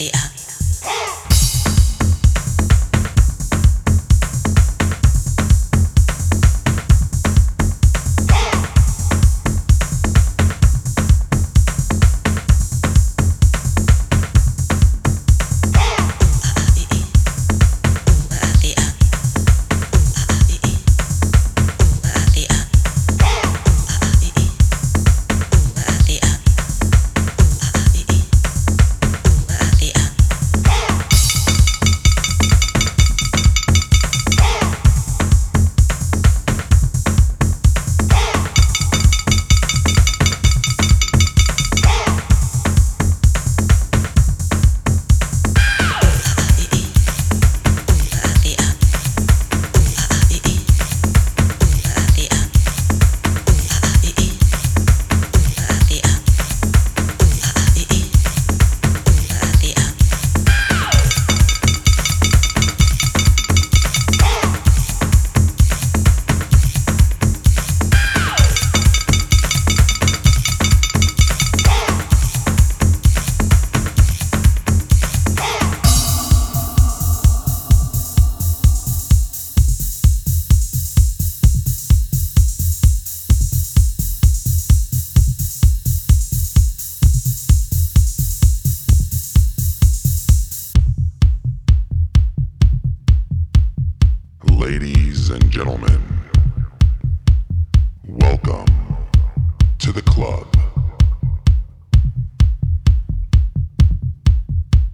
Yeah. And gentlemen, welcome to the club.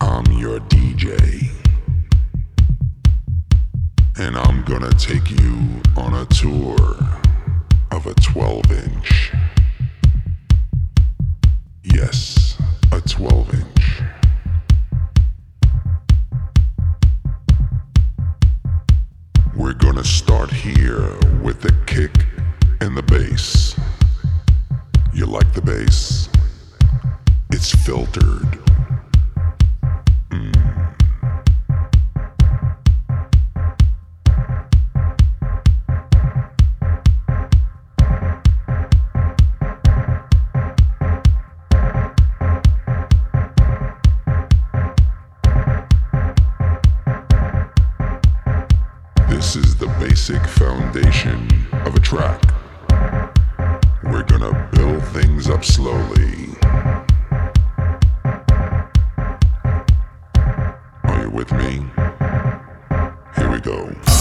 I'm your DJ, and I'm gonna take you on a tour of a 12 inch. Yes, a 12 inch. With the kick and the bass. You like the bass? It's filtered. Basic foundation of a track. We're gonna build things up slowly. Are you with me? Here we go.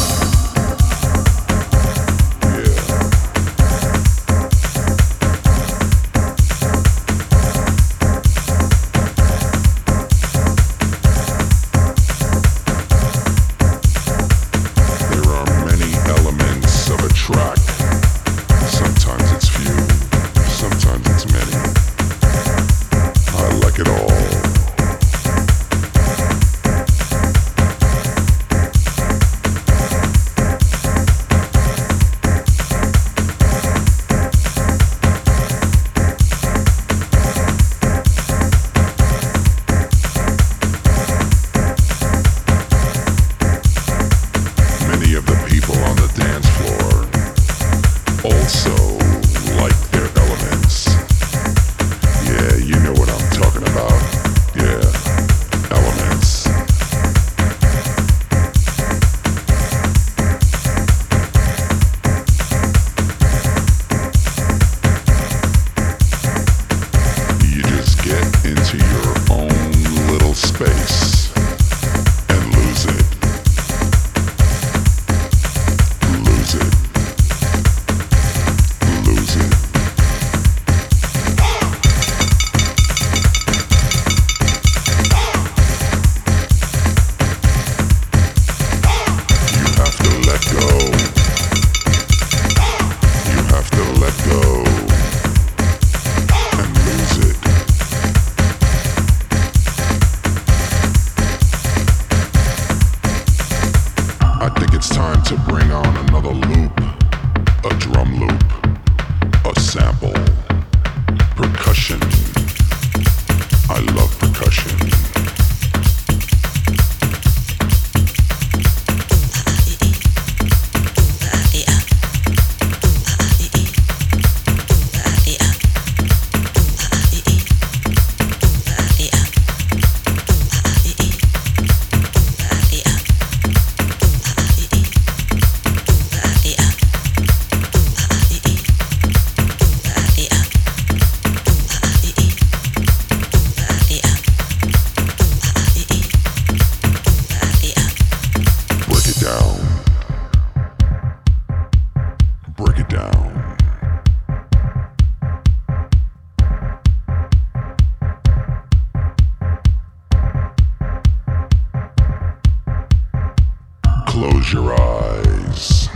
Close your eyes.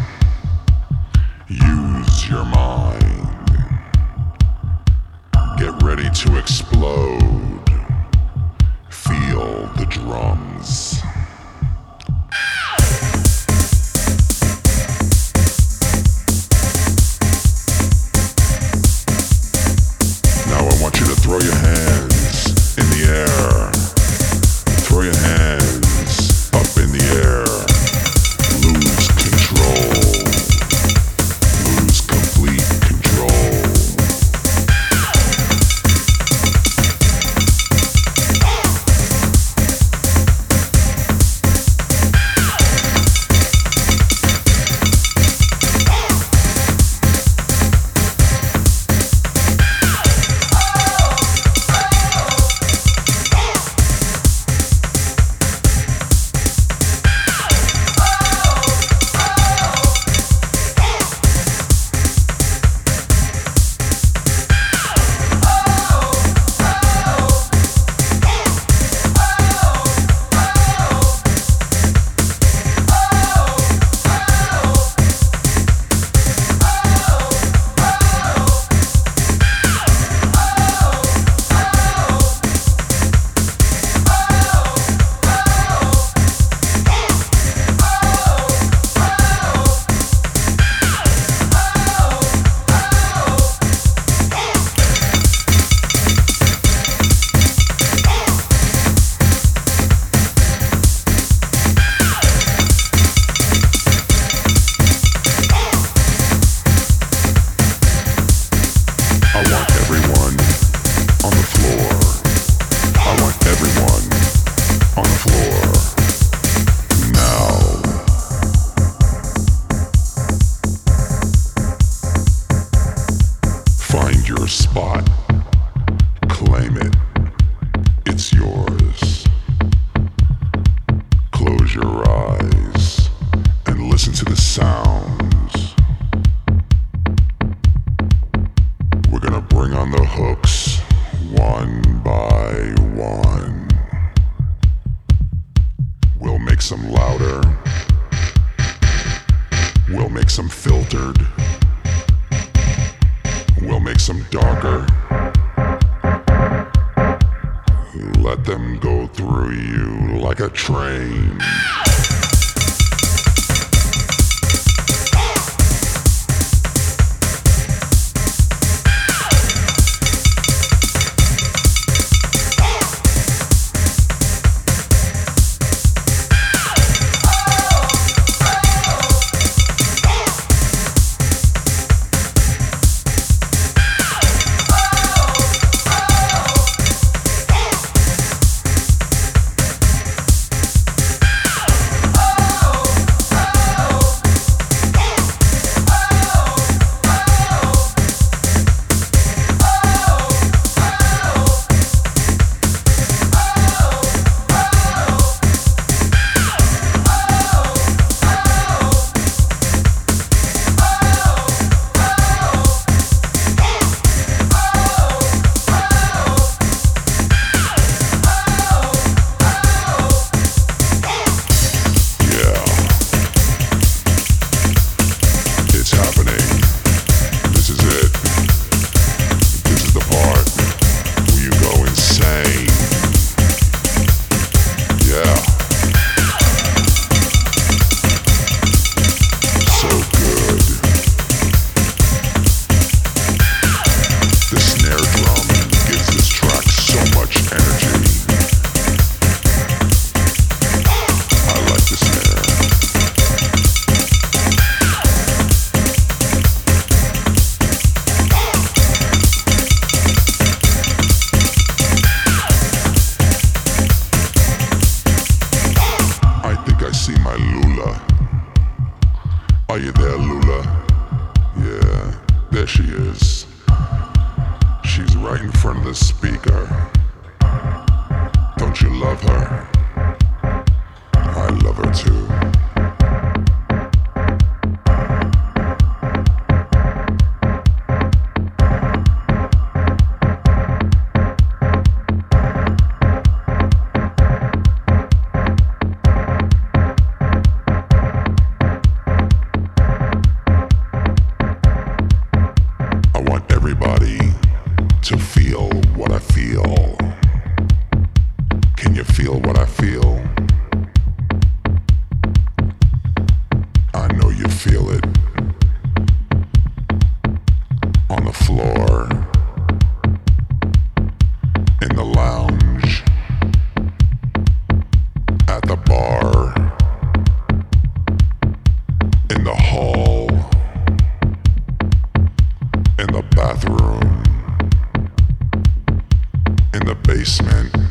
Use your mind. Get ready to explode. Feel the drums. We're gonna bring on the hooks one by one. We'll make some louder. We'll make some filtered. We'll make some darker. Let them go through you like a train. I want everybody to feel what I feel. Can you feel what I feel? basement.